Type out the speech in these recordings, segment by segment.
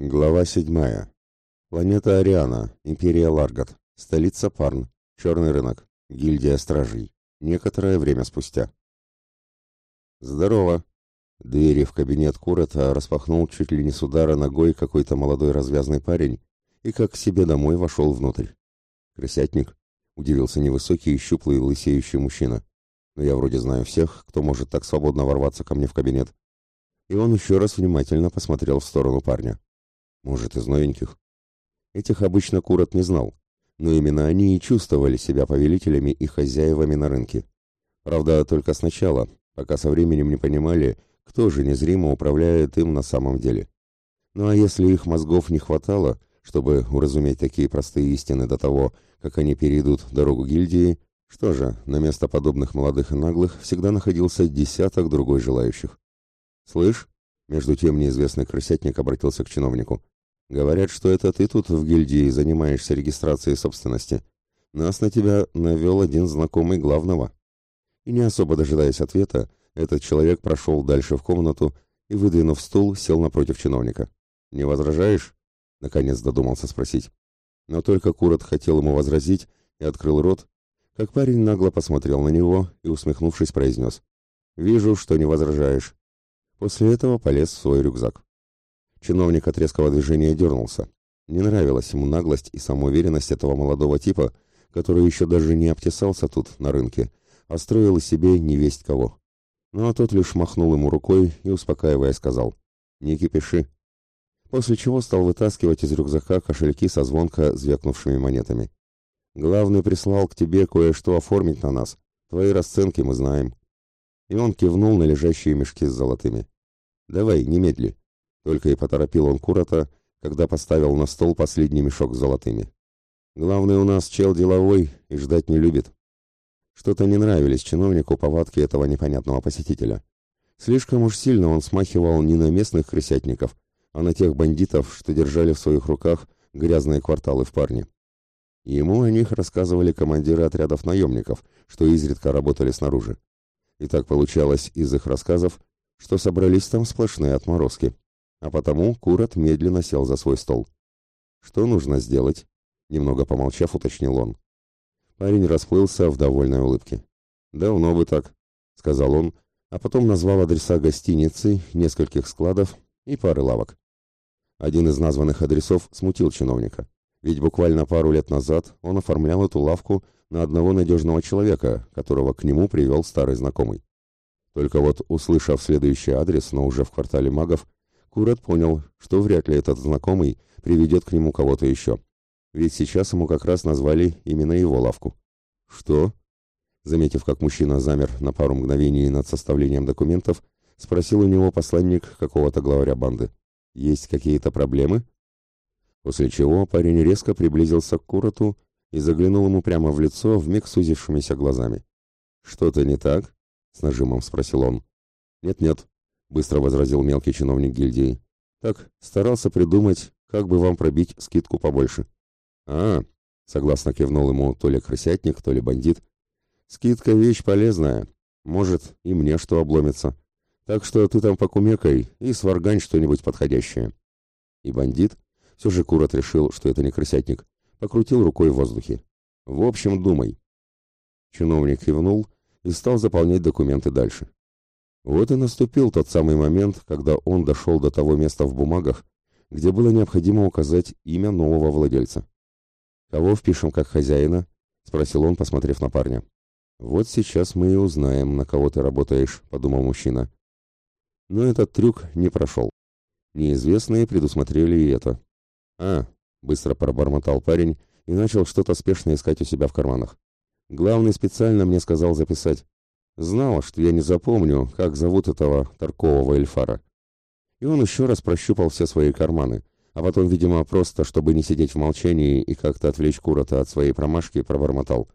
Глава 7. Планета Ариана, Империя Ларгат, столица Парн, Черный рынок, гильдия стражей. Некоторое время спустя. «Здорово!» Двери в кабинет Курота распахнул чуть ли не с удара ногой какой-то молодой развязный парень и как к себе домой вошел внутрь. «Крысятник?» — удивился невысокий и щуплый лысеющий мужчина. «Но я вроде знаю всех, кто может так свободно ворваться ко мне в кабинет». И он еще раз внимательно посмотрел в сторону парня. Может, из новеньких? Этих обычно Курот не знал, но именно они и чувствовали себя повелителями и хозяевами на рынке. Правда, только сначала, пока со временем не понимали, кто же незримо управляет им на самом деле. Ну а если их мозгов не хватало, чтобы уразуметь такие простые истины до того, как они перейдут дорогу гильдии, что же, на место подобных молодых и наглых всегда находился десяток другой желающих. «Слышь?» Между тем неизвестный крысятник обратился к чиновнику. «Говорят, что это ты тут в гильдии занимаешься регистрацией собственности. Нас на тебя навел один знакомый главного». И не особо дожидаясь ответа, этот человек прошел дальше в комнату и, выдвинув стул, сел напротив чиновника. «Не возражаешь?» — наконец додумался спросить. Но только Курот хотел ему возразить и открыл рот, как парень нагло посмотрел на него и, усмехнувшись, произнес. «Вижу, что не возражаешь. После этого полез в свой рюкзак. Чиновник от резкого движения дернулся. Не нравилась ему наглость и самоуверенность этого молодого типа, который еще даже не обтесался тут, на рынке, а строил себе невесть кого. Ну а тот лишь махнул ему рукой и, успокаивая, сказал «Не кипиши». После чего стал вытаскивать из рюкзака кошельки со звонко звякнувшими монетами. «Главный прислал к тебе кое-что оформить на нас. Твои расценки мы знаем». И он кивнул на лежащие мешки с золотыми. «Давай, немедли!» Только и поторопил он Курота, когда поставил на стол последний мешок с золотыми. «Главный у нас чел деловой и ждать не любит». Что-то не нравились чиновнику повадки этого непонятного посетителя. Слишком уж сильно он смахивал не на местных крысятников, а на тех бандитов, что держали в своих руках грязные кварталы в парне. Ему о них рассказывали командиры отрядов наемников, что изредка работали снаружи. И так получалось из их рассказов, что собрались там сплошные отморозки. А потому Курат медленно сел за свой стол. «Что нужно сделать?» Немного помолчав, уточнил он. Парень расплылся в довольной улыбке. «Давно бы так», — сказал он, а потом назвал адреса гостиницы, нескольких складов и пары лавок. Один из названных адресов смутил чиновника, ведь буквально пару лет назад он оформлял эту лавку на одного надежного человека, которого к нему привел старый знакомый. Только вот, услышав следующий адрес, но уже в квартале магов, Курат понял, что вряд ли этот знакомый приведет к нему кого-то еще. Ведь сейчас ему как раз назвали именно его лавку. «Что?» Заметив, как мужчина замер на пару мгновений над составлением документов, спросил у него посланник какого-то главаря банды. «Есть какие-то проблемы?» После чего парень резко приблизился к Курату и заглянул ему прямо в лицо вмиг сузившимися глазами. «Что-то не так?» — с нажимом спросил он. «Нет-нет», — быстро возразил мелкий чиновник гильдии. «Так, старался придумать, как бы вам пробить скидку побольше». «А, — согласно кивнул ему то ли крысятник, то ли бандит, — скидка — вещь полезная. Может, и мне что обломится. Так что ты там покумекай и сваргань что-нибудь подходящее». И бандит, все же Курот решил, что это не крысятник, покрутил рукой в воздухе. «В общем, думай». Чиновник кивнул и стал заполнять документы дальше. Вот и наступил тот самый момент, когда он дошел до того места в бумагах, где было необходимо указать имя нового владельца. «Кого впишем как хозяина?» — спросил он, посмотрев на парня. «Вот сейчас мы и узнаем, на кого ты работаешь», — подумал мужчина. Но этот трюк не прошел. Неизвестные предусмотрели и это. «А, Быстро пробормотал парень и начал что-то спешно искать у себя в карманах. Главный специально мне сказал записать. Знал, что я не запомню, как зовут этого торкового эльфара. И он еще раз прощупал все свои карманы, а потом, видимо, просто, чтобы не сидеть в молчании и как-то отвлечь Курота от своей промашки, пробормотал.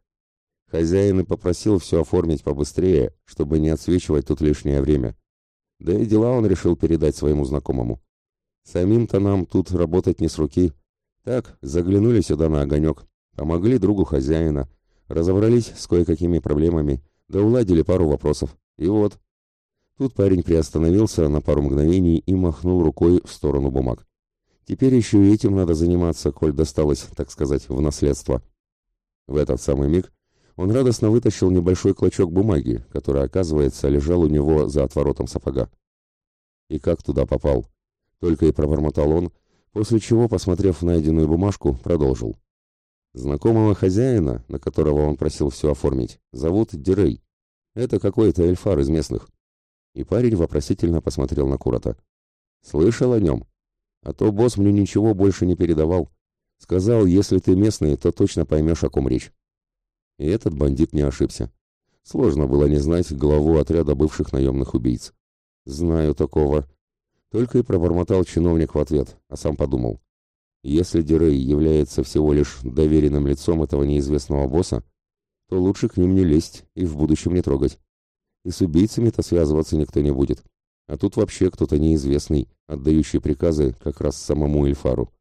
Хозяин и попросил все оформить побыстрее, чтобы не отсвечивать тут лишнее время. Да и дела он решил передать своему знакомому. Самим-то нам тут работать не с руки, так, заглянули сюда на огонек, помогли другу хозяина, разобрались с кое-какими проблемами, да уладили пару вопросов. И вот. Тут парень приостановился на пару мгновений и махнул рукой в сторону бумаг. Теперь еще и этим надо заниматься, коль досталось, так сказать, в наследство. В этот самый миг он радостно вытащил небольшой клочок бумаги, который, оказывается, лежал у него за отворотом сапога. И как туда попал? Только и пробормотал он, после чего, посмотрев найденную бумажку, продолжил. Знакомого хозяина, на которого он просил все оформить, зовут Дирей. Это какой-то эльфар из местных. И парень вопросительно посмотрел на Курота. Слышал о нем? А то босс мне ничего больше не передавал. Сказал, если ты местный, то точно поймешь, о ком речь. И этот бандит не ошибся. Сложно было не знать главу отряда бывших наемных убийц. «Знаю такого». Только и пробормотал чиновник в ответ, а сам подумал. Если Дирей является всего лишь доверенным лицом этого неизвестного босса, то лучше к ним не лезть и в будущем не трогать. И с убийцами-то связываться никто не будет. А тут вообще кто-то неизвестный, отдающий приказы как раз самому Эльфару.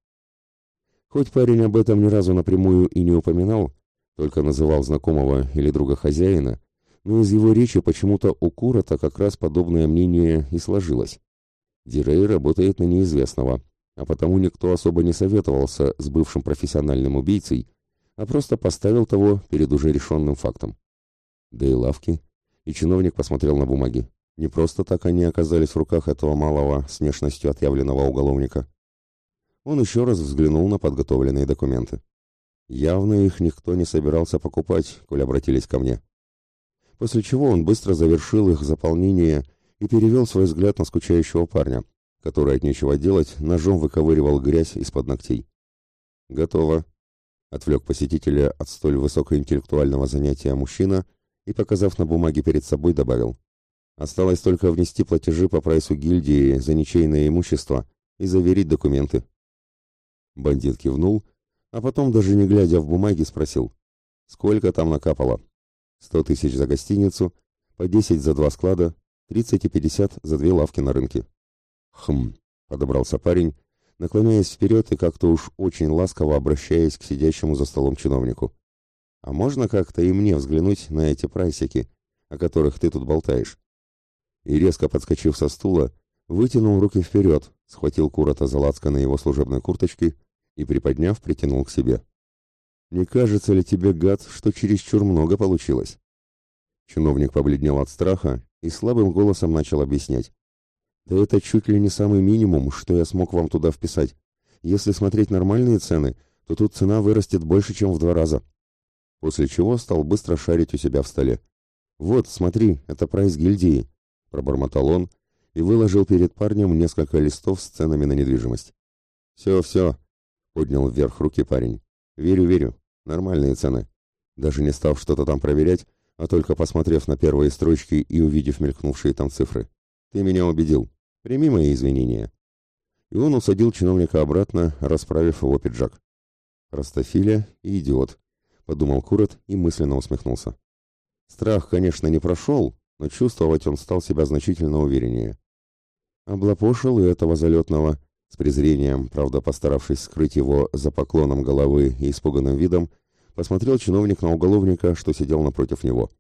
Хоть парень об этом ни разу напрямую и не упоминал, только называл знакомого или друга хозяина, но из его речи почему-то у Курота как раз подобное мнение и сложилось. Дирей работает на неизвестного, а потому никто особо не советовался с бывшим профессиональным убийцей, а просто поставил того перед уже решенным фактом. Да и лавки. И чиновник посмотрел на бумаги. Не просто так они оказались в руках этого малого с внешностью отъявленного уголовника. Он еще раз взглянул на подготовленные документы. Явно их никто не собирался покупать, коль обратились ко мне. После чего он быстро завершил их заполнение и перевел свой взгляд на скучающего парня, который от нечего делать ножом выковыривал грязь из-под ногтей. «Готово», — отвлек посетителя от столь высокоинтеллектуального занятия мужчина и, показав на бумаге перед собой, добавил. «Осталось только внести платежи по прайсу гильдии за ничейное имущество и заверить документы». Бандит кивнул, а потом, даже не глядя в бумаги, спросил. «Сколько там накапало?» «Сто тысяч за гостиницу, по десять за два склада, тридцать и пятьдесят за две лавки на рынке». «Хм», — подобрался парень, наклоняясь вперед и как-то уж очень ласково обращаясь к сидящему за столом чиновнику. «А можно как-то и мне взглянуть на эти прайсики, о которых ты тут болтаешь?» И резко подскочив со стула, вытянул руки вперед, схватил Курота за на его служебной курточке и, приподняв, притянул к себе. «Не кажется ли тебе, гад, что чересчур много получилось?» Чиновник побледнел от страха и слабым голосом начал объяснять. Да это чуть ли не самый минимум, что я смог вам туда вписать. Если смотреть нормальные цены, то тут цена вырастет больше, чем в два раза. После чего стал быстро шарить у себя в столе. «Вот, смотри, это прайс гильдии», — пробормотал он и выложил перед парнем несколько листов с ценами на недвижимость. «Все, все», — поднял вверх руки парень. «Верю, верю. Нормальные цены». Даже не став что-то там проверять, а только посмотрев на первые строчки и увидев мелькнувшие там цифры. Ты меня убедил. Прими мои извинения. И он усадил чиновника обратно, расправив его пиджак. Простофиля и идиот, подумал Курот и мысленно усмехнулся. Страх, конечно, не прошел, но чувствовать он стал себя значительно увереннее. Облапошил и этого залетного, с презрением, правда постаравшись скрыть его за поклоном головы и испуганным видом, посмотрел чиновник на уголовника, что сидел напротив него.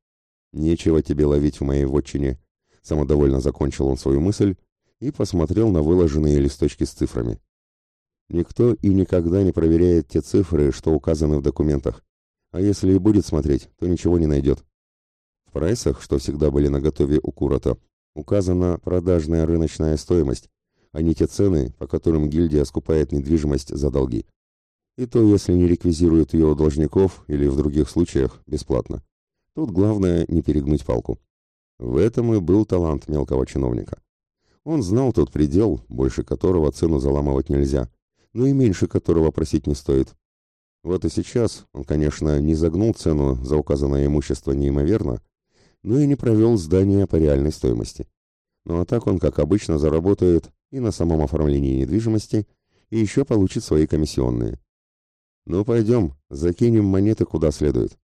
«Нечего тебе ловить в моей вотчине. Самодовольно закончил он свою мысль и посмотрел на выложенные листочки с цифрами. Никто и никогда не проверяет те цифры, что указаны в документах. А если и будет смотреть, то ничего не найдет. В прайсах, что всегда были наготове у Курота, указана продажная рыночная стоимость, а не те цены, по которым гильдия скупает недвижимость за долги. И то, если не реквизирует ее у должников или в других случаях, бесплатно. Тут главное не перегнуть палку. В этом и был талант мелкого чиновника. Он знал тот предел, больше которого цену заламывать нельзя, но и меньше которого просить не стоит. Вот и сейчас он, конечно, не загнул цену за указанное имущество неимоверно, но и не провел здание по реальной стоимости. Ну а так он, как обычно, заработает и на самом оформлении недвижимости, и еще получит свои комиссионные. Ну пойдем, закинем монеты куда следует.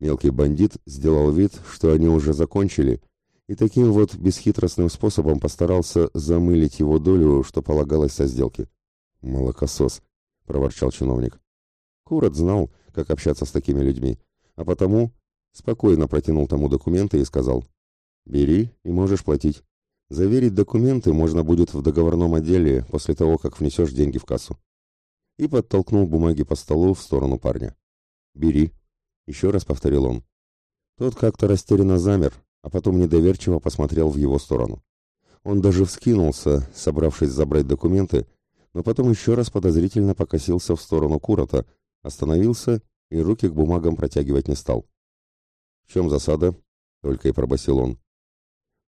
Мелкий бандит сделал вид, что они уже закончили, и таким вот бесхитростным способом постарался замылить его долю, что полагалось со сделки. «Молокосос», — проворчал чиновник. Курот знал, как общаться с такими людьми, а потому спокойно протянул тому документы и сказал, «Бери и можешь платить. Заверить документы можно будет в договорном отделе после того, как внесешь деньги в кассу. И подтолкнул бумаги по столу в сторону парня. «Бери», — еще раз повторил он. Тот как-то растерянно замер, а потом недоверчиво посмотрел в его сторону. Он даже вскинулся, собравшись забрать документы, но потом еще раз подозрительно покосился в сторону Курота, остановился и руки к бумагам протягивать не стал. «В чем засада?» — только и пробасил он.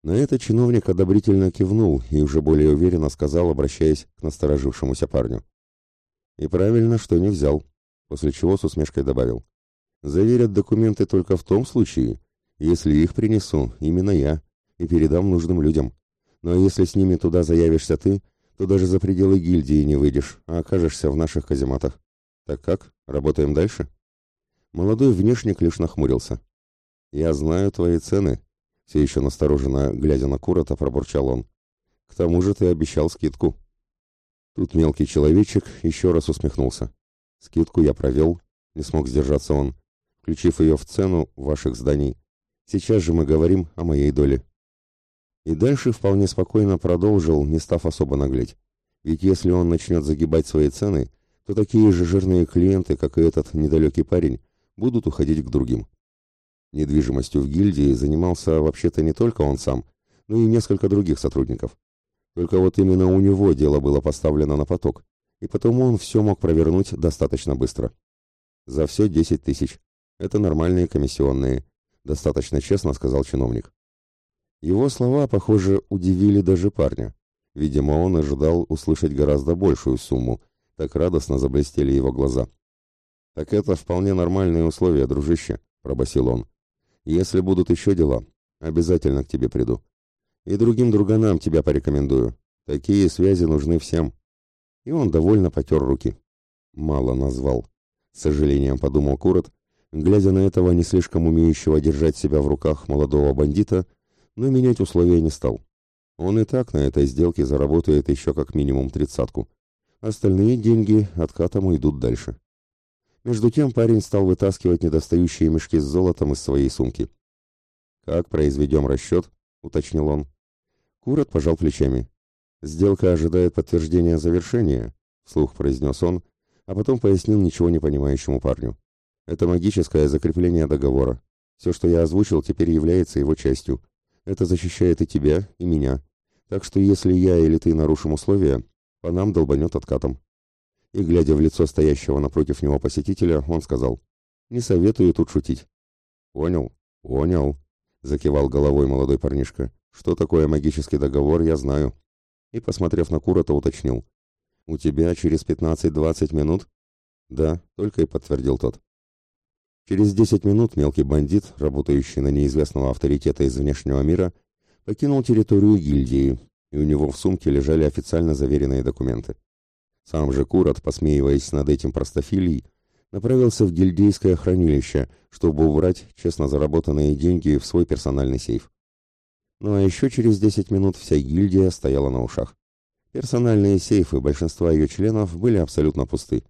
На это чиновник одобрительно кивнул и уже более уверенно сказал, обращаясь к насторожившемуся парню. «И правильно, что не взял», после чего с усмешкой добавил. «Заверят документы только в том случае, если их принесу именно я и передам нужным людям. Но если с ними туда заявишься ты, то даже за пределы гильдии не выйдешь, а окажешься в наших казематах. Так как? Работаем дальше?» Молодой внешник лишь нахмурился. «Я знаю твои цены», — все еще настороженно, глядя на Курота, пробурчал он. «К тому же ты обещал скидку». Тут мелкий человечек еще раз усмехнулся. «Скидку я провел», — не смог сдержаться он, включив ее в цену ваших зданий. «Сейчас же мы говорим о моей доле». И дальше вполне спокойно продолжил, не став особо наглеть. Ведь если он начнет загибать свои цены, то такие же жирные клиенты, как и этот недалекий парень, будут уходить к другим. Недвижимостью в гильдии занимался вообще-то не только он сам, но и несколько других сотрудников. Только вот именно у него дело было поставлено на поток, и потому он все мог провернуть достаточно быстро. За все 10 тысяч. Это нормальные комиссионные, достаточно честно сказал чиновник. Его слова, похоже, удивили даже парня. Видимо, он ожидал услышать гораздо большую сумму, так радостно заблестели его глаза. «Так это вполне нормальные условия, дружище», — пробасил он. «Если будут еще дела, обязательно к тебе приду. И другим друганам тебя порекомендую. Такие связи нужны всем». И он довольно потер руки. «Мало назвал», — с сожалением подумал Курот, глядя на этого не слишком умеющего держать себя в руках молодого бандита, но менять условия не стал. Он и так на этой сделке заработает еще как минимум тридцатку. Остальные деньги откатом уйдут дальше. Между тем парень стал вытаскивать недостающие мешки с золотом из своей сумки. «Как произведем расчет?» — уточнил он. Курот пожал плечами. «Сделка ожидает подтверждения завершения», — вслух произнес он, а потом пояснил ничего не понимающему парню. «Это магическое закрепление договора. Все, что я озвучил, теперь является его частью. Это защищает и тебя, и меня. Так что если я или ты нарушим условия, по нам долбанет откатом и, глядя в лицо стоящего напротив него посетителя, он сказал, «Не советую тут шутить». «Понял, понял», — закивал головой молодой парнишка. «Что такое магический договор, я знаю». И, посмотрев на Курота, уточнил. «У тебя через пятнадцать-двадцать минут?» «Да», — только и подтвердил тот. Через десять минут мелкий бандит, работающий на неизвестного авторитета из внешнего мира, покинул территорию гильдии, и у него в сумке лежали официально заверенные документы. Сам же Курат, посмеиваясь над этим простофилией, направился в гильдейское хранилище, чтобы убрать честно заработанные деньги в свой персональный сейф. Ну а еще через 10 минут вся гильдия стояла на ушах. Персональные сейфы большинства ее членов были абсолютно пусты.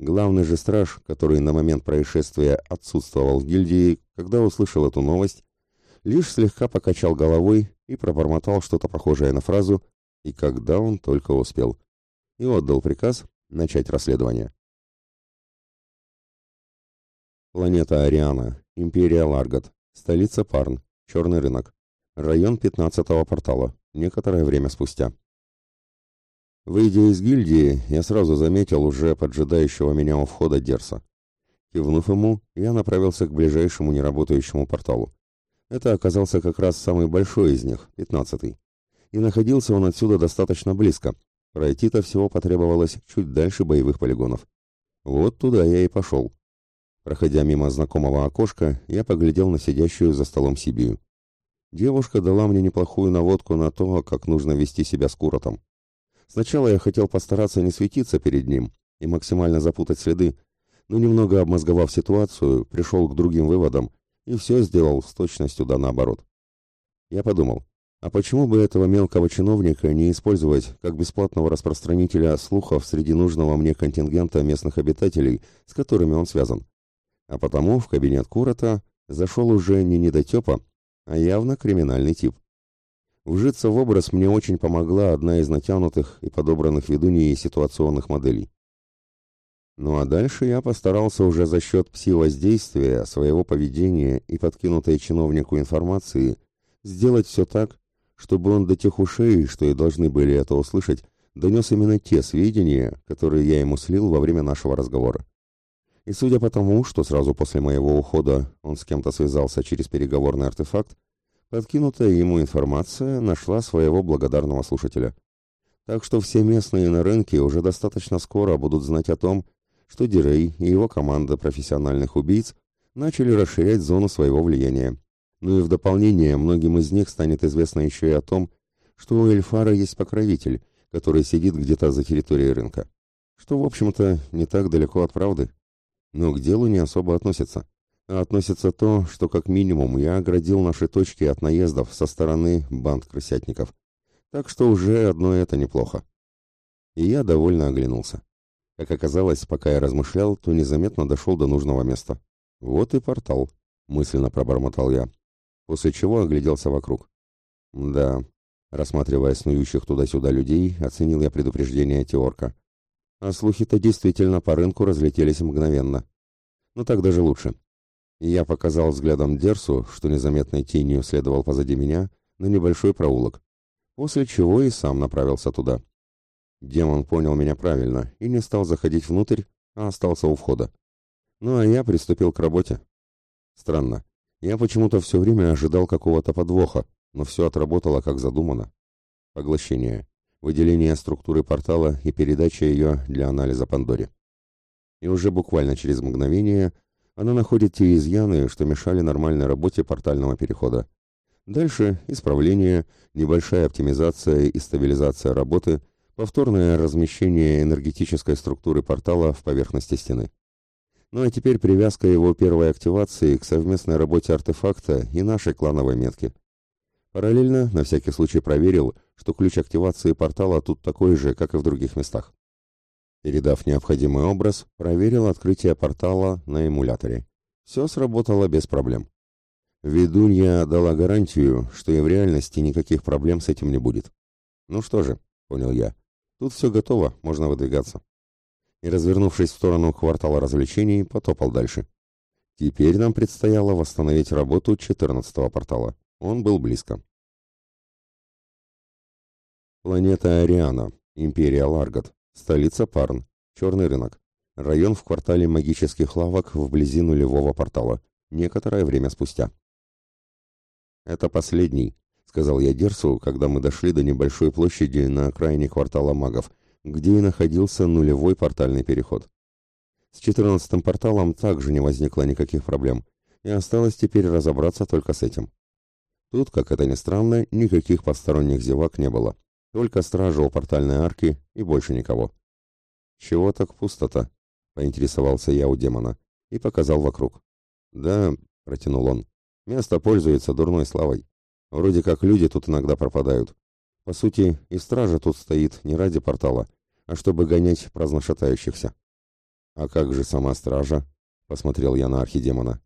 Главный же страж, который на момент происшествия отсутствовал в гильдии, когда услышал эту новость, лишь слегка покачал головой и пробормотал что-то похожее на фразу «И когда он только успел» и отдал приказ начать расследование. Планета Ариана, Империя Ларгат, столица Парн, Черный рынок, район 15-го портала, некоторое время спустя. Выйдя из гильдии, я сразу заметил уже поджидающего меня у входа Дерса. Кивнув ему, я направился к ближайшему неработающему порталу. Это оказался как раз самый большой из них, пятнадцатый. И находился он отсюда достаточно близко, Пройти-то всего потребовалось чуть дальше боевых полигонов. Вот туда я и пошел. Проходя мимо знакомого окошка, я поглядел на сидящую за столом Сибию. Девушка дала мне неплохую наводку на то, как нужно вести себя с Куротом. Сначала я хотел постараться не светиться перед ним и максимально запутать следы, но немного обмозговав ситуацию, пришел к другим выводам и все сделал с точностью да наоборот. Я подумал, а почему бы этого мелкого чиновника не использовать как бесплатного распространителя слухов среди нужного мне контингента местных обитателей, с которыми он связан? А потому в кабинет Курота зашел уже не недотепа, а явно криминальный тип. Вжиться в образ мне очень помогла одна из натянутых и подобранных ведуньей ситуационных моделей. Ну а дальше я постарался уже за счет пси-воздействия, своего поведения и подкинутой чиновнику информации сделать все так, чтобы он до тех ушей, что и должны были это услышать, донес именно те сведения, которые я ему слил во время нашего разговора. И судя по тому, что сразу после моего ухода он с кем-то связался через переговорный артефакт, подкинутая ему информация нашла своего благодарного слушателя. Так что все местные на рынке уже достаточно скоро будут знать о том, что Дирей и его команда профессиональных убийц начали расширять зону своего влияния. Ну и в дополнение многим из них станет известно еще и о том, что у Эльфара есть покровитель, который сидит где-то за территорией рынка. Что, в общем-то, не так далеко от правды. Но к делу не особо относится. Относится то, что как минимум я оградил наши точки от наездов со стороны банд крысятников. Так что уже одно это неплохо. И я довольно оглянулся. Как оказалось, пока я размышлял, то незаметно дошел до нужного места. Вот и портал, мысленно пробормотал я. После чего огляделся вокруг. Да, Рассматривая снующих туда-сюда людей, оценил я предупреждение Теорка. А слухи-то действительно по рынку разлетелись мгновенно. Но так даже лучше. Я показал взглядом Дерсу, что незаметной тенью следовал позади меня, на небольшой проулок. После чего и сам направился туда. Демон понял меня правильно и не стал заходить внутрь, а остался у входа. Ну а я приступил к работе. Странно. Я почему-то все время ожидал какого-то подвоха, но все отработало как задумано. Поглощение, выделение структуры портала и передача ее для анализа Пандоре. И уже буквально через мгновение она находит те изъяны, что мешали нормальной работе портального перехода. Дальше исправление, небольшая оптимизация и стабилизация работы, повторное размещение энергетической структуры портала в поверхности стены. Ну а теперь привязка его первой активации к совместной работе артефакта и нашей клановой метки. Параллельно, на всякий случай проверил, что ключ активации портала тут такой же, как и в других местах. Передав необходимый образ, проверил открытие портала на эмуляторе. Все сработало без проблем. Ведунья дала гарантию, что и в реальности никаких проблем с этим не будет. Ну что же, понял я, тут все готово, можно выдвигаться. И, развернувшись в сторону квартала развлечений, потопал дальше. Теперь нам предстояло восстановить работу 14-го портала. Он был близко. Планета Ариана, Империя Ларгат, столица Парн, черный рынок, район в квартале магических лавок вблизи нулевого портала, некоторое время спустя. «Это последний», — сказал я Дерсу, когда мы дошли до небольшой площади на окраине квартала магов, где и находился нулевой портальный переход. С четырнадцатым порталом также не возникло никаких проблем, и осталось теперь разобраться только с этим. Тут, как это ни странно, никаких посторонних зевак не было. Только стража у портальной арки и больше никого. «Чего так пусто-то?» — поинтересовался я у демона и показал вокруг. «Да», — протянул он, — «место пользуется дурной славой. Вроде как люди тут иногда пропадают. По сути, и стража тут стоит не ради портала, а чтобы гонять праздно шатающихся». «А как же сама стража?» — посмотрел я на архидемона.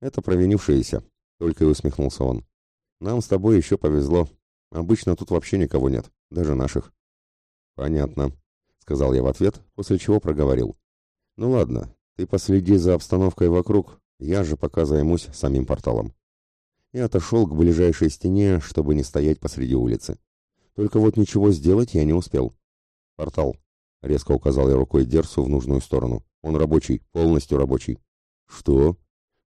«Это провинившиеся», — только и усмехнулся он. Нам с тобой еще повезло. Обычно тут вообще никого нет, даже наших. Понятно, сказал я в ответ, после чего проговорил. Ну ладно, ты последи за обстановкой вокруг, я же пока займусь самим порталом. И отошел к ближайшей стене, чтобы не стоять посреди улицы. Только вот ничего сделать я не успел. Портал. Резко указал я рукой Дерсу в нужную сторону. Он рабочий, полностью рабочий. Что?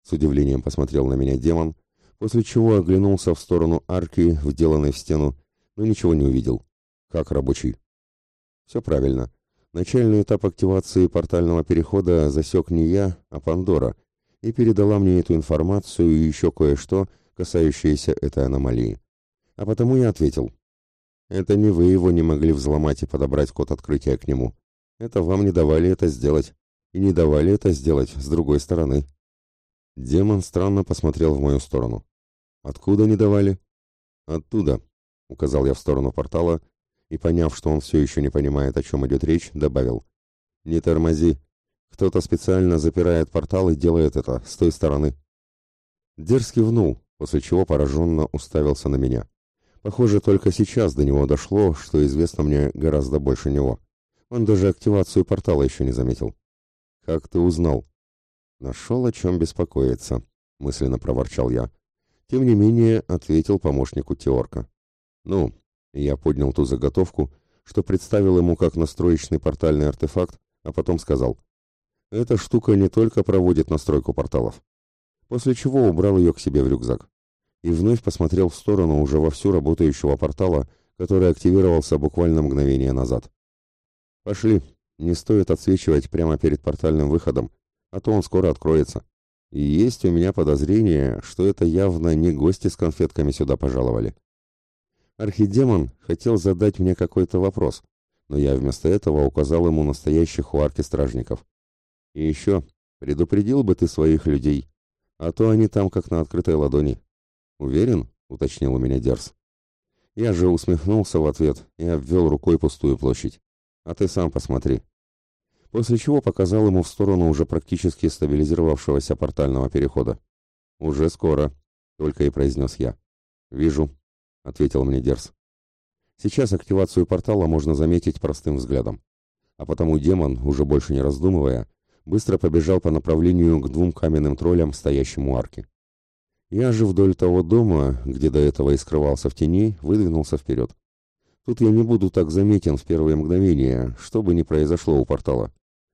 С удивлением посмотрел на меня демон, после чего оглянулся в сторону арки, вделанной в стену, но ничего не увидел. Как рабочий? Все правильно. Начальный этап активации портального перехода засек не я, а Пандора, и передала мне эту информацию и еще кое-что, касающееся этой аномалии. А потому я ответил. Это не вы его не могли взломать и подобрать код открытия к нему. Это вам не давали это сделать. И не давали это сделать с другой стороны. Демон странно посмотрел в мою сторону. Откуда не давали? Оттуда, указал я в сторону портала и, поняв, что он все еще не понимает, о чем идет речь, добавил. Не тормози. Кто-то специально запирает портал и делает это с той стороны. Дерзкий внул, после чего пораженно уставился на меня. Похоже, только сейчас до него дошло, что известно мне гораздо больше него. Он даже активацию портала еще не заметил. «Как ты узнал?» «Нашел, о чем беспокоиться», — мысленно проворчал я. Тем не менее, ответил помощнику Теорка. «Ну, я поднял ту заготовку, что представил ему как настроечный портальный артефакт, а потом сказал, «Эта штука не только проводит настройку порталов». После чего убрал ее к себе в рюкзак. И вновь посмотрел в сторону уже вовсю работающего портала, который активировался буквально мгновение назад. «Пошли, не стоит отсвечивать прямо перед портальным выходом, а то он скоро откроется. И есть у меня подозрение, что это явно не гости с конфетками сюда пожаловали. Архидемон хотел задать мне какой-то вопрос, но я вместо этого указал ему настоящих у арки стражников. И еще, предупредил бы ты своих людей, а то они там как на открытой ладони. Уверен? — уточнил у меня Дерс. Я же усмехнулся в ответ и обвел рукой пустую площадь. А ты сам посмотри после чего показал ему в сторону уже практически стабилизировавшегося портального перехода. «Уже скоро», — только и произнес я. «Вижу», — ответил мне Дерс. Сейчас активацию портала можно заметить простым взглядом. А потому демон, уже больше не раздумывая, быстро побежал по направлению к двум каменным троллям, стоящим у арки. Я же вдоль того дома, где до этого и скрывался в тени, выдвинулся вперед. Тут я не буду так заметен в первые мгновения, что бы ни произошло у портала.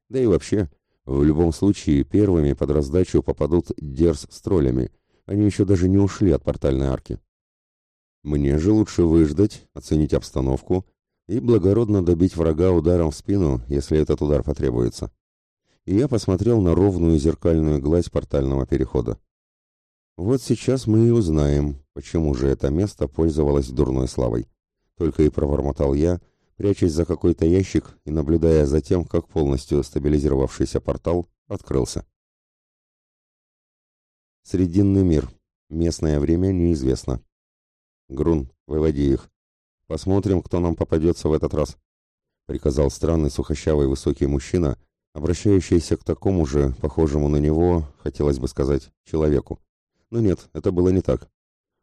Да и вообще, в любом случае, первыми под раздачу попадут Дерс с троллями. Они еще даже не ушли от портальной арки. Мне же лучше выждать, оценить обстановку и благородно добить врага ударом в спину, если этот удар потребуется. И я посмотрел на ровную зеркальную гладь портального перехода. Вот сейчас мы и узнаем, почему же это место пользовалось дурной славой. Только и пробормотал я, прячась за какой-то ящик и наблюдая за тем, как полностью стабилизировавшийся портал открылся. Срединный мир. Местное время неизвестно. Грун, выводи их. Посмотрим, кто нам попадется в этот раз. Приказал странный сухощавый высокий мужчина, обращающийся к такому же, похожему на него, хотелось бы сказать, человеку. Но нет, это было не так.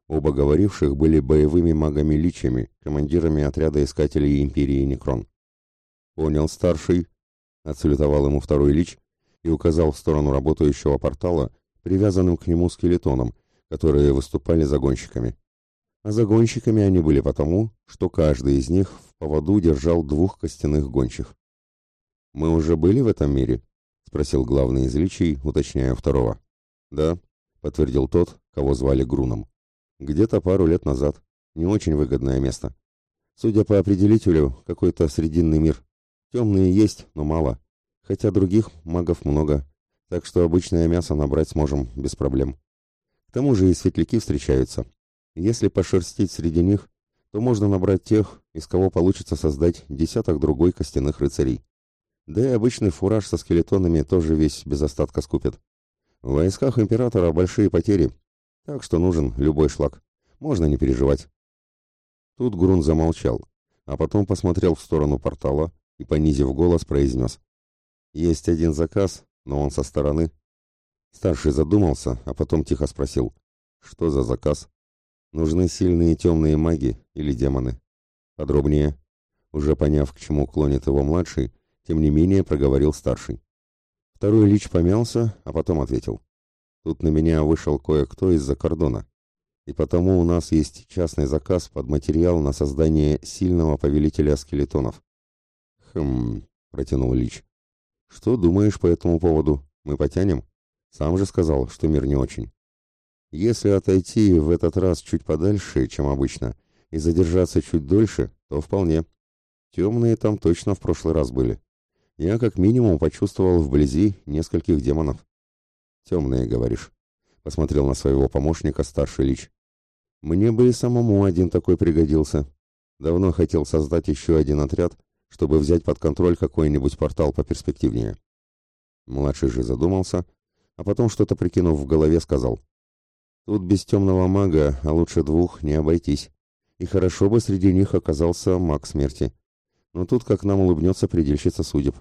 Оба говоривших были боевыми магами-личами, командирами отряда искателей Империи Некрон. «Понял, старший», — отсалютовал ему второй лич и указал в сторону работающего портала, привязанным к нему скелетоном, которые выступали загонщиками. А загонщиками они были потому, что каждый из них в поводу держал двух костяных гончих. «Мы уже были в этом мире?» — спросил главный из личий, уточняя второго. «Да», — подтвердил тот, кого звали Груном. Где-то пару лет назад. Не очень выгодное место. Судя по определителю, какой-то срединный мир. Темные есть, но мало. Хотя других магов много. Так что обычное мясо набрать сможем без проблем. К тому же и светляки встречаются. Если пошерстить среди них, то можно набрать тех, из кого получится создать десяток другой костяных рыцарей. Да и обычный фураж со скелетонами тоже весь без остатка скупят. В войсках императора большие потери, так что нужен любой шлак. Можно не переживать. Тут Грун замолчал, а потом посмотрел в сторону портала и, понизив голос, произнес. «Есть один заказ, но он со стороны». Старший задумался, а потом тихо спросил. «Что за заказ?» «Нужны сильные темные маги или демоны?» «Подробнее». Уже поняв, к чему клонит его младший, тем не менее проговорил старший. Второй лич помялся, а потом ответил. Тут на меня вышел кое-кто из-за кордона. И потому у нас есть частный заказ под материал на создание сильного повелителя скелетонов. Хм, протянул Лич. Что думаешь по этому поводу? Мы потянем? Сам же сказал, что мир не очень. Если отойти в этот раз чуть подальше, чем обычно, и задержаться чуть дольше, то вполне. Темные там точно в прошлый раз были. Я как минимум почувствовал вблизи нескольких демонов. «Темные, говоришь?» — посмотрел на своего помощника старший лич. «Мне бы и самому один такой пригодился. Давно хотел создать еще один отряд, чтобы взять под контроль какой-нибудь портал поперспективнее». Младший же задумался, а потом, что-то прикинув в голове, сказал. «Тут без темного мага, а лучше двух, не обойтись. И хорошо бы среди них оказался маг смерти. Но тут как нам улыбнется предельщица судеб».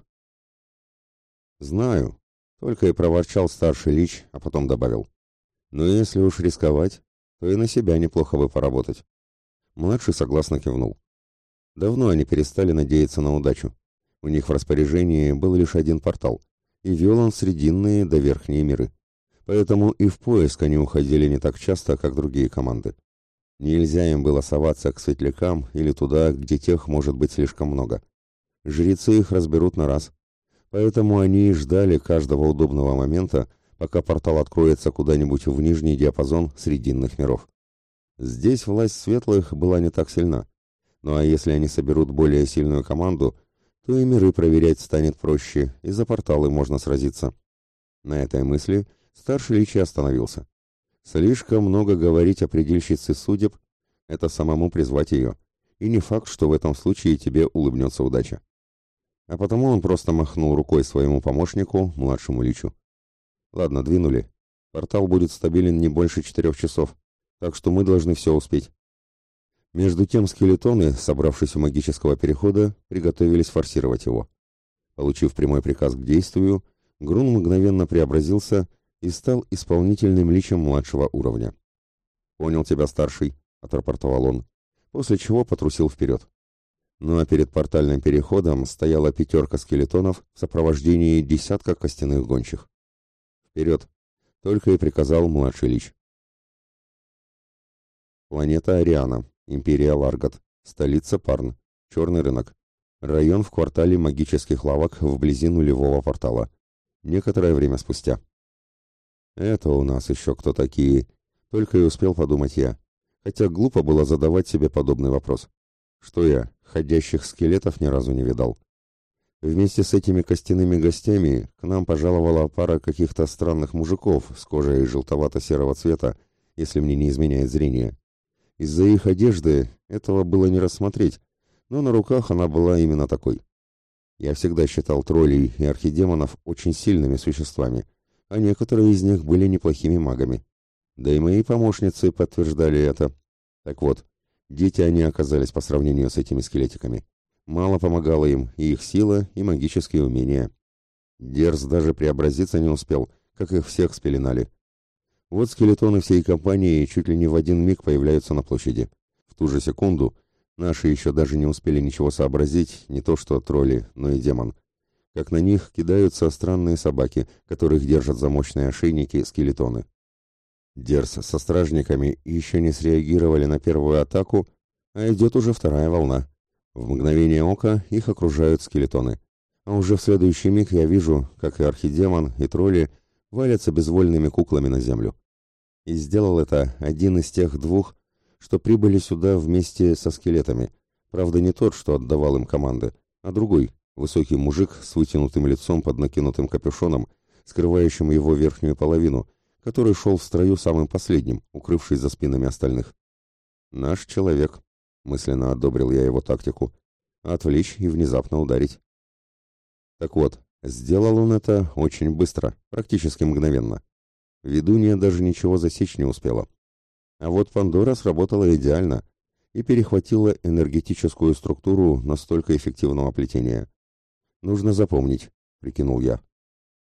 «Знаю», только и проворчал старший лич, а потом добавил. «Ну, если уж рисковать, то и на себя неплохо бы поработать. Младший согласно кивнул. Давно они перестали надеяться на удачу. У них в распоряжении был лишь один портал, и вел он срединные до верхние миры. Поэтому и в поиск они уходили не так часто, как другие команды. Нельзя им было соваться к светлякам или туда, где тех может быть слишком много. Жрецы их разберут на раз. Поэтому они и ждали каждого удобного момента, пока портал откроется куда-нибудь в нижний диапазон срединных миров. Здесь власть светлых была не так сильна. Ну а если они соберут более сильную команду, то и миры проверять станет проще, и за порталы можно сразиться. На этой мысли старший Личи остановился. Слишком много говорить о предельщице судеб — это самому призвать ее. И не факт, что в этом случае тебе улыбнется удача. А потому он просто махнул рукой своему помощнику, младшему Личу. Ладно, двинули. Портал будет стабилен не больше четырех часов, так что мы должны все успеть. Между тем скелетоны, собравшись у магического перехода, приготовились форсировать его. Получив прямой приказ к действию, Грун мгновенно преобразился и стал исполнительным личем младшего уровня. «Понял тебя, старший», — отрапортовал он, после чего потрусил вперед. Ну а перед портальным переходом стояла пятерка скелетонов в сопровождении десятка костяных гончих. «Вперед!» — только и приказал младший лич. Планета Ариана, Империя Ларгат, столица Парн, черный рынок. Район в квартале магических лавок вблизи нулевого портала. Некоторое время спустя. Это у нас еще кто такие? Только и успел подумать я. Хотя глупо было задавать себе подобный вопрос. Что я, ходящих скелетов ни разу не видал. Вместе с этими костяными гостями к нам пожаловала пара каких-то странных мужиков с кожей желтовато-серого цвета, если мне не изменяет зрение. Из-за их одежды этого было не рассмотреть, но на руках она была именно такой. Я всегда считал троллей и архидемонов очень сильными существами, а некоторые из них были неплохими магами. Да и мои помощницы подтверждали это. Так вот, дети они оказались по сравнению с этими скелетиками. Мало помогала им и их сила, и магические умения. Дерз даже преобразиться не успел, как их всех спеленали. Вот скелетоны всей компании чуть ли не в один миг появляются на площади. В ту же секунду наши еще даже не успели ничего сообразить, не то что тролли, но и демон как на них кидаются странные собаки, которых держат за мощные ошейники скелетоны. Дерс со стражниками еще не среагировали на первую атаку, а идет уже вторая волна. В мгновение ока их окружают скелетоны. А уже в следующий миг я вижу, как и архидемон, и тролли валятся безвольными куклами на землю. И сделал это один из тех двух, что прибыли сюда вместе со скелетами. Правда, не тот, что отдавал им команды, а другой, Высокий мужик с вытянутым лицом под накинутым капюшоном, скрывающим его верхнюю половину, который шел в строю самым последним, укрывшись за спинами остальных. «Наш человек», — мысленно одобрил я его тактику, — «отвлечь и внезапно ударить». Так вот, сделал он это очень быстро, практически мгновенно. Ведунья даже ничего засечь не успела. А вот Пандора сработала идеально и перехватила энергетическую структуру настолько эффективного плетения. Нужно запомнить, прикинул я.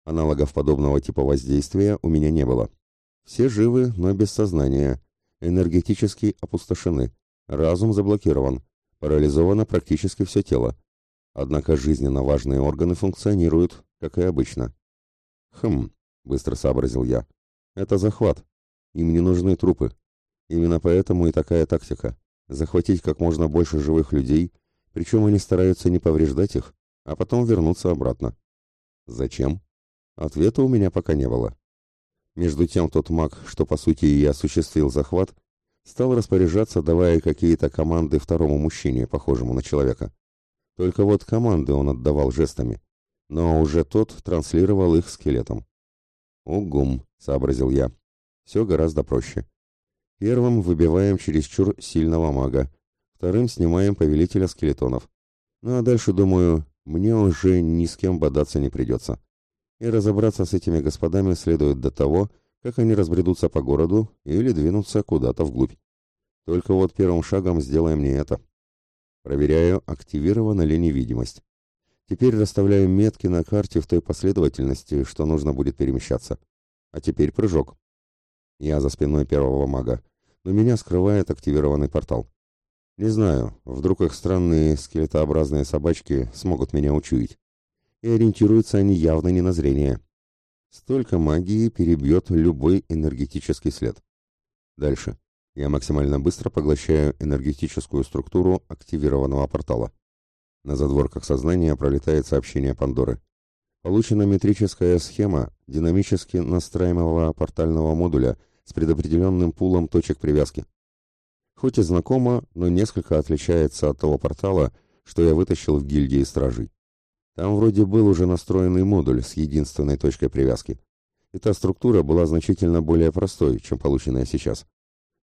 Аналогов подобного типа воздействия у меня не было. Все живы, но без сознания. Энергетически опустошены. Разум заблокирован. Парализовано практически все тело. Однако жизненно важные органы функционируют, как и обычно. Хм, быстро сообразил я. Это захват. Им не нужны трупы. Именно поэтому и такая тактика. Захватить как можно больше живых людей, причем они стараются не повреждать их, а потом вернуться обратно. Зачем? Ответа у меня пока не было. Между тем тот маг, что по сути и осуществил захват, стал распоряжаться, давая какие-то команды второму мужчине, похожему на человека. Только вот команды он отдавал жестами, но уже тот транслировал их скелетом. «Угум», — сообразил я. «Все гораздо проще. Первым выбиваем чересчур сильного мага, вторым снимаем повелителя скелетонов. Ну а дальше, думаю, мне уже ни с кем бодаться не придется. И разобраться с этими господами следует до того, как они разбредутся по городу или двинутся куда-то вглубь. Только вот первым шагом сделаем не это. Проверяю, активирована ли невидимость. Теперь расставляю метки на карте в той последовательности, что нужно будет перемещаться. А теперь прыжок. Я за спиной первого мага, но меня скрывает активированный портал. Не знаю, вдруг их странные скелетообразные собачки смогут меня учуять. И ориентируются они явно не на зрение. Столько магии перебьет любой энергетический след. Дальше. Я максимально быстро поглощаю энергетическую структуру активированного портала. На задворках сознания пролетает сообщение Пандоры. Получена метрическая схема динамически настраиваемого портального модуля с предопределенным пулом точек привязки. Хоть и знакомо, но несколько отличается от того портала, что я вытащил в гильдии стражей. Там вроде был уже настроенный модуль с единственной точкой привязки. И та структура была значительно более простой, чем полученная сейчас.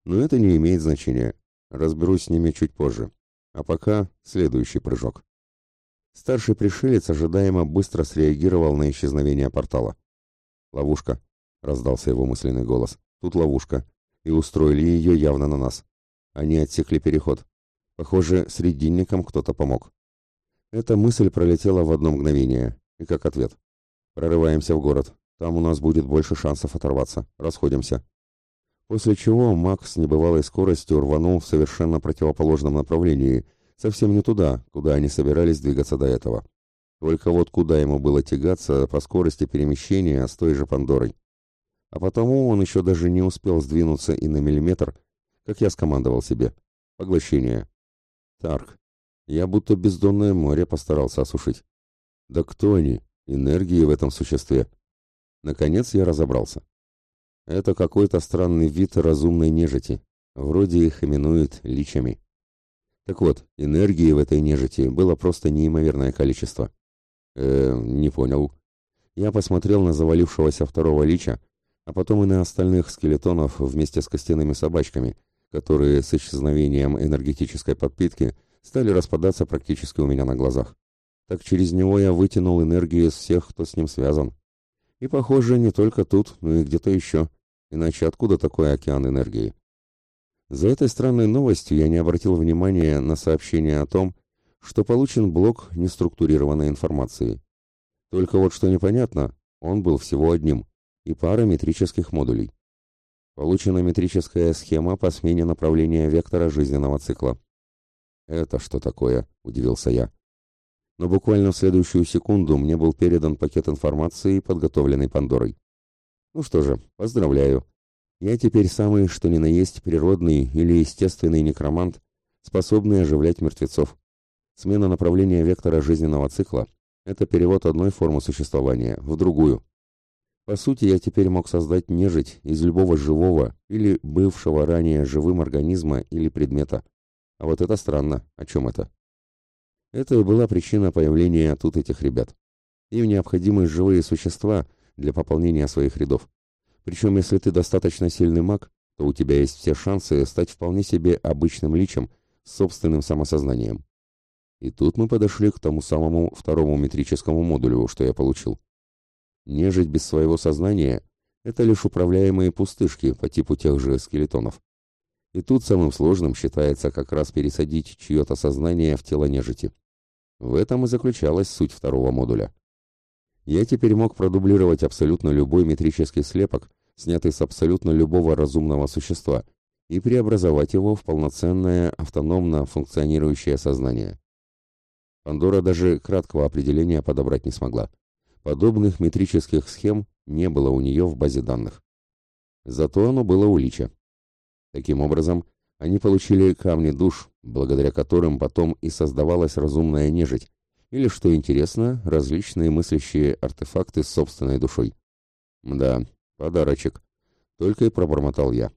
Но это не имеет значения. Разберусь с ними чуть позже. А пока следующий прыжок. Старший пришелец ожидаемо быстро среагировал на исчезновение портала. «Ловушка», — раздался его мысленный голос. «Тут ловушка. И устроили ее явно на нас. Они отсекли переход. Похоже, срединникам кто-то помог». Эта мысль пролетела в одно мгновение. И как ответ. «Прорываемся в город. Там у нас будет больше шансов оторваться. Расходимся». После чего Макс с небывалой скоростью рванул в совершенно противоположном направлении — совсем не туда, куда они собирались двигаться до этого. Только вот куда ему было тягаться по скорости перемещения с той же Пандорой. А потому он еще даже не успел сдвинуться и на миллиметр, как я скомандовал себе. Поглощение. Тарк. Я будто бездонное море постарался осушить. Да кто они? Энергии в этом существе. Наконец я разобрался. Это какой-то странный вид разумной нежити. Вроде их именуют личами. Так вот, энергии в этой нежити было просто неимоверное количество. Э, не понял. Я посмотрел на завалившегося второго лича, а потом и на остальных скелетонов вместе с костяными собачками, которые с исчезновением энергетической подпитки стали распадаться практически у меня на глазах. Так через него я вытянул энергию из всех, кто с ним связан. И, похоже, не только тут, но и где-то еще. Иначе откуда такой океан энергии? За этой странной новостью я не обратил внимания на сообщение о том, что получен блок неструктурированной информации. Только вот что непонятно, он был всего одним, и пара метрических модулей. Получена метрическая схема по смене направления вектора жизненного цикла. «Это что такое?» – удивился я. Но буквально в следующую секунду мне был передан пакет информации, подготовленный Пандорой. Ну что же, поздравляю. Я теперь самый, что ни на есть, природный или естественный некромант, способный оживлять мертвецов. Смена направления вектора жизненного цикла – это перевод одной формы существования в другую. По сути, я теперь мог создать нежить из любого живого или бывшего ранее живым организма или предмета. А вот это странно. О чем это? Это была причина появления тут этих ребят. Им необходимы живые существа для пополнения своих рядов. Причем, если ты достаточно сильный маг, то у тебя есть все шансы стать вполне себе обычным личем с собственным самосознанием. И тут мы подошли к тому самому второму метрическому модулю, что я получил. Нежить без своего сознания — это лишь управляемые пустышки по типу тех же скелетонов. И тут самым сложным считается как раз пересадить чье-то сознание в тело нежити. В этом и заключалась суть второго модуля. Я теперь мог продублировать абсолютно любой метрический слепок, снятый с абсолютно любого разумного существа, и преобразовать его в полноценное автономно функционирующее сознание. Пандора даже краткого определения подобрать не смогла. Подобных метрических схем не было у нее в базе данных. Зато оно было у Лича. Таким образом, они получили камни душ, благодаря которым потом и создавалась разумная нежить, или, что интересно, различные мыслящие артефакты с собственной душой. Да, Подарочек. Только и пробормотал я.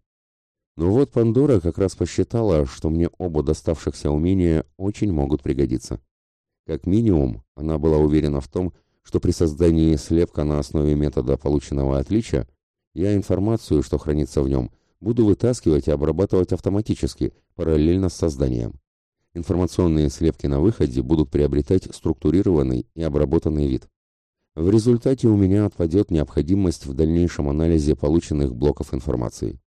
Но вот Пандора как раз посчитала, что мне оба доставшихся умения очень могут пригодиться. Как минимум, она была уверена в том, что при создании слепка на основе метода полученного отличия я информацию, что хранится в нем, буду вытаскивать и обрабатывать автоматически, параллельно с созданием. Информационные слепки на выходе будут приобретать структурированный и обработанный вид. В результате у меня отпадет необходимость в дальнейшем анализе полученных блоков информации.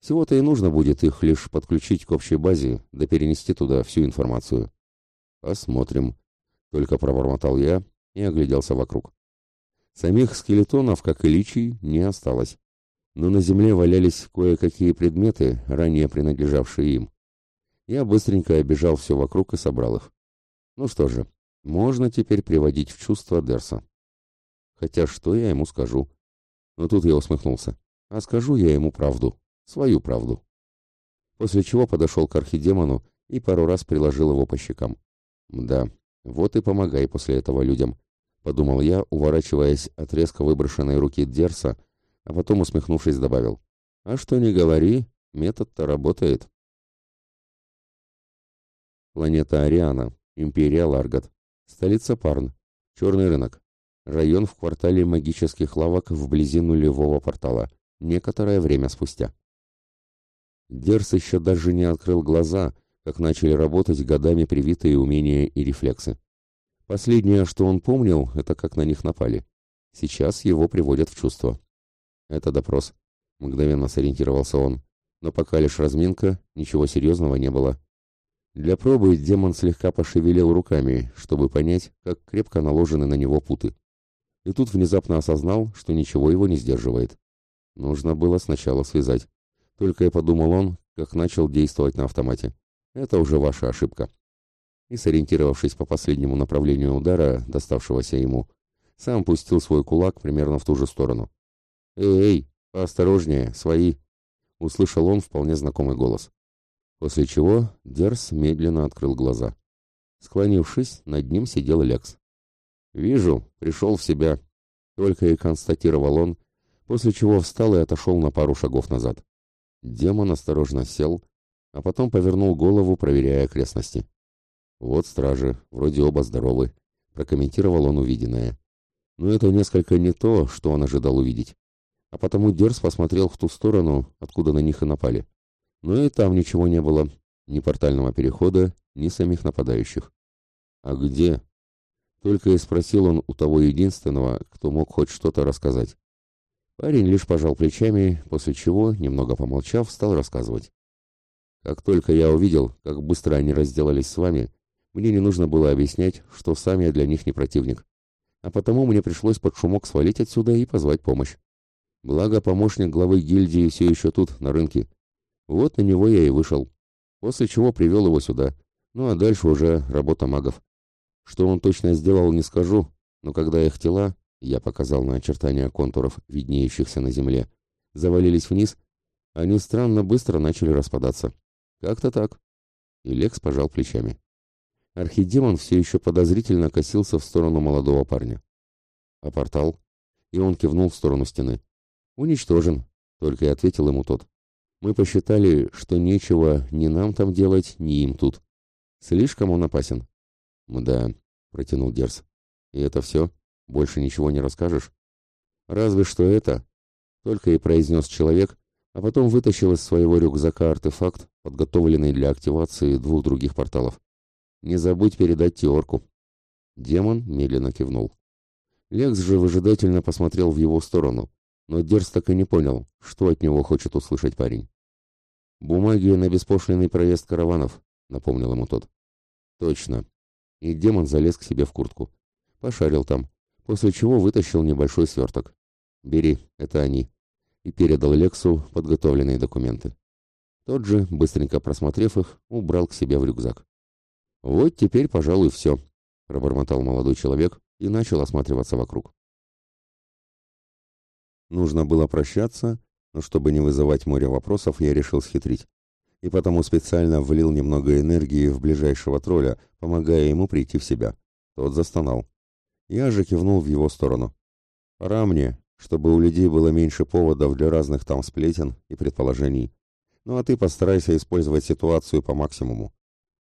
Всего-то и нужно будет их лишь подключить к общей базе, да перенести туда всю информацию. Посмотрим. Только пробормотал я и огляделся вокруг. Самих скелетонов, как и личий, не осталось. Но на земле валялись кое-какие предметы, ранее принадлежавшие им. Я быстренько обежал все вокруг и собрал их. Ну что же, можно теперь приводить в чувство Дерса. Хотя что я ему скажу? Но тут я усмехнулся. А скажу я ему правду. Свою правду. После чего подошел к архидемону и пару раз приложил его по щекам. Да, вот и помогай после этого людям, подумал я, уворачиваясь от резко выброшенной руки Дерса, а потом, усмехнувшись, добавил. А что не говори, метод-то работает. Планета Ариана, Империя Ларгат, столица Парн, черный рынок, район в квартале магических лавок вблизи нулевого портала, некоторое время спустя. Дерс еще даже не открыл глаза, как начали работать годами привитые умения и рефлексы. Последнее, что он помнил, это как на них напали. Сейчас его приводят в чувство. Это допрос. Мгновенно сориентировался он. Но пока лишь разминка, ничего серьезного не было. Для пробы демон слегка пошевелил руками, чтобы понять, как крепко наложены на него путы. И тут внезапно осознал, что ничего его не сдерживает. Нужно было сначала связать. Только и подумал он, как начал действовать на автомате. Это уже ваша ошибка. И сориентировавшись по последнему направлению удара, доставшегося ему, сам пустил свой кулак примерно в ту же сторону. «Эй, эй, поосторожнее, свои!» — услышал он вполне знакомый голос. После чего Дерс медленно открыл глаза. Склонившись, над ним сидел Лекс. «Вижу, пришел в себя», — только и констатировал он, после чего встал и отошел на пару шагов назад. Демон осторожно сел, а потом повернул голову, проверяя окрестности. «Вот стражи, вроде оба здоровы», — прокомментировал он увиденное. Но это несколько не то, что он ожидал увидеть. А потому Дерс посмотрел в ту сторону, откуда на них и напали. Но и там ничего не было, ни портального перехода, ни самих нападающих. «А где?» Только и спросил он у того единственного, кто мог хоть что-то рассказать. Парень лишь пожал плечами, после чего, немного помолчав, стал рассказывать. Как только я увидел, как быстро они разделались с вами, мне не нужно было объяснять, что сам я для них не противник. А потому мне пришлось под шумок свалить отсюда и позвать помощь. Благо, помощник главы гильдии все еще тут, на рынке. Вот на него я и вышел. После чего привел его сюда. Ну а дальше уже работа магов. Что он точно сделал, не скажу, но когда их тела, я показал на очертания контуров, виднеющихся на земле, завалились вниз, они странно быстро начали распадаться. Как-то так. И Лекс пожал плечами. Архидемон все еще подозрительно косился в сторону молодого парня. А портал? И он кивнул в сторону стены. Уничтожен, только и ответил ему тот. Мы посчитали, что нечего ни нам там делать, ни им тут. Слишком он опасен. Да, протянул Дерс. И это все? Больше ничего не расскажешь? Разве что это, только и произнес человек, а потом вытащил из своего рюкзака артефакт, подготовленный для активации двух других порталов. Не забудь передать Теорку. Демон медленно кивнул. Лекс же выжидательно посмотрел в его сторону, но Дерс так и не понял, что от него хочет услышать парень. «Бумаги на беспошлиный проезд караванов», — напомнил ему тот. «Точно». И демон залез к себе в куртку. Пошарил там, после чего вытащил небольшой сверток. «Бери, это они», и передал Лексу подготовленные документы. Тот же, быстренько просмотрев их, убрал к себе в рюкзак. «Вот теперь, пожалуй, все», — пробормотал молодой человек и начал осматриваться вокруг. Нужно было прощаться, но чтобы не вызывать море вопросов, я решил схитрить. И потому специально влил немного энергии в ближайшего тролля, помогая ему прийти в себя. Тот застонал. Я же кивнул в его сторону. «Пора мне, чтобы у людей было меньше поводов для разных там сплетен и предположений. Ну а ты постарайся использовать ситуацию по максимуму.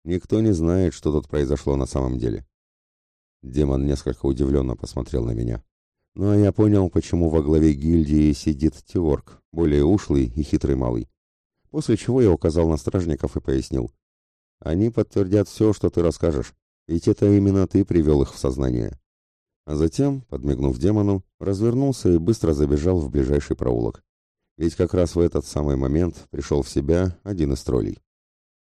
Никто не знает, что тут произошло на самом деле». Демон несколько удивленно посмотрел на меня. Ну а я понял, почему во главе гильдии сидит Теорг, более ушлый и хитрый малый. После чего я указал на стражников и пояснил. Они подтвердят все, что ты расскажешь, ведь это именно ты привел их в сознание а затем, подмигнув демону, развернулся и быстро забежал в ближайший проулок. Ведь как раз в этот самый момент пришел в себя один из троллей.